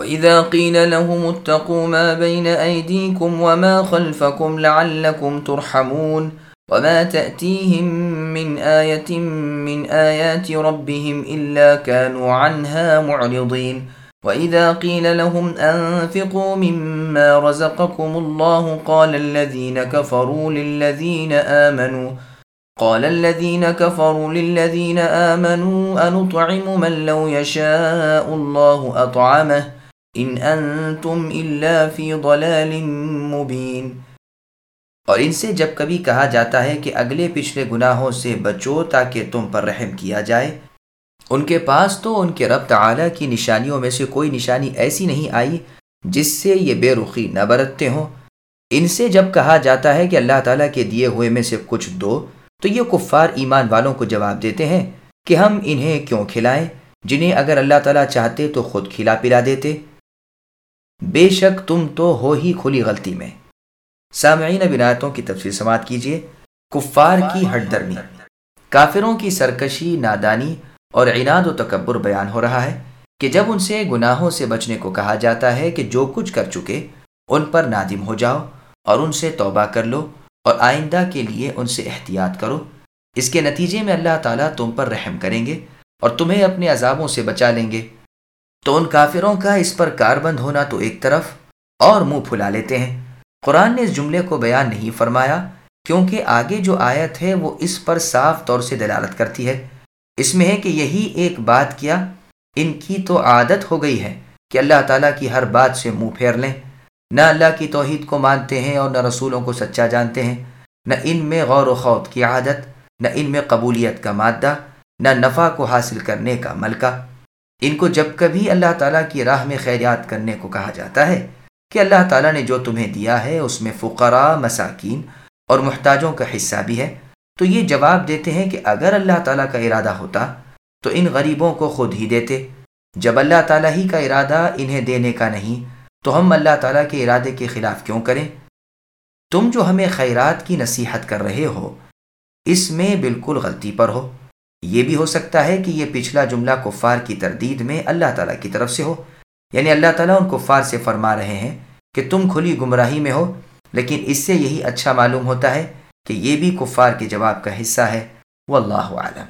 وَإِذَا قِيلَ لَهُمُ اتَّقُوا مَا بَيْنَ أَيْدِيكُمْ وَمَا خَلْفَكُمْ لَعَلَّكُمْ تُرْحَمُونَ وما تأتيهم من آية من آيات ربهم إلا كانوا عنها معرضين وإذا قيل لهم أنفقوا مما رزقكم الله قال الذين كفروا للذين آمنوا قال الذين كفروا للذين آمنوا أنطعم من لو يشاء الله أطعمه إن أنتم إلا في ضلال مبين۔ اور ان سے جب کبھی کہا جاتا ہے کہ اگلے پچھلے گناہوں سے بچو تاکہ تم پر رحم کیا جائے۔ ان کے پاس تو ان کے رب تعالی کی نشانیوں میں سے کوئی نشانی ایسی نہیں آئی جس سے یہ بے رخی نہ برتتے ہوں۔ ان سے جب کہا جاتا ہے کہ اللہ تعالیٰ کے دیے ہوئے میں سے کچھ دو، تو یہ کفار ایمان والوں کو جواب دیتے ہیں کہ ہم انہیں کیوں کھلائیں؟ جنہیں اگر اللہ تعالیٰ چاہتے تو خود کھلا پلا دیتے۔ بے شک تم تو ہو ہی کھلی غلطی میں۔ سامعین بنایتوں کی تفصیل سماعت کیجیے۔ کفار کی ہٹ درمی۔ کافروں کی سرکشی، نادانی اور عناد و تکبر بیان ہو رہا ہے کہ جب ان سے گناہوں سے بچنے کو کہا جاتا ہے کہ جو کچھ کر چکے، ان پر نادم ہو جاؤ اور ان سے توبہ کر لو اور آئندہ کے لیے ان سے احتیاط کرو۔ اس کے نتیجے میں اللہ تعالیٰ تم پر رحم کریں گے اور تمہیں اپنے عذابوں سے بچا لیں گے۔ تو ان کافروں کا اس پر کار بند ہونا تو ایک طرف اور منہ پھلا لیتے ہیں۔ قرآن نے اس جملے کو بیان نہیں فرمایا، کیونکہ آگے جو آیت ہے وہ اس پر صاف طور سے دلالت کرتی ہے۔ اس میں ہے کہ یہی ایک بات کیا، ان کی تو عادت ہو گئی ہے کہ اللہ تعالیٰ کی ہر بات سے منہ پھیر لیں۔ نہ اللہ کی توحید کو مانتے ہیں اور نہ رسولوں کو سچا جانتے ہیں۔ نہ ان میں غور و خوت کی عادت، نہ ان میں قبولیت کا مادہ، نہ نفع کو حاصل کرنے کا ملکہ۔ ان کو جب کبھی اللہ تعالیٰ کی راہ میں خیریات کرنے کو کہا جاتا ہے کہ اللہ تعالیٰ نے جو تمہیں دیا ہے، اس میں فقراء، مساکین اور محتاجوں کا حصہ بھی ہے۔ تو یہ جواب دیتے ہیں کہ اگر اللہ تعالیٰ کا ارادہ ہوتا تو ان غریبوں کو خود ہی دیتے۔ جب اللہ تعالیٰ ہی کا ارادہ انہیں دینے کا نہیں، تو ہم اللہ تعالیٰ کے ارادے کے خلاف کیوں کریں؟ تم جو ہمیں خیرات کی نصیحت کر رہے ہو، اس میں بالکل غلطی پر ہو۔ یہ بھی ہو سکتا ہے کہ یہ پچھلا جملہ کفار کی تردید میں اللہ تعالیٰ کی طرف سے ہو۔ یعنی اللہ تعالیٰ ان کفار سے فرما رہے ہیں کہ تم کھلی گمراہی میں ہو، لیکن اس سے یہی اچھا معلوم ہوتا ہے کہ یہ بھی کفار کے جواب کا حصہ ہے۔ وہ اللہ عالم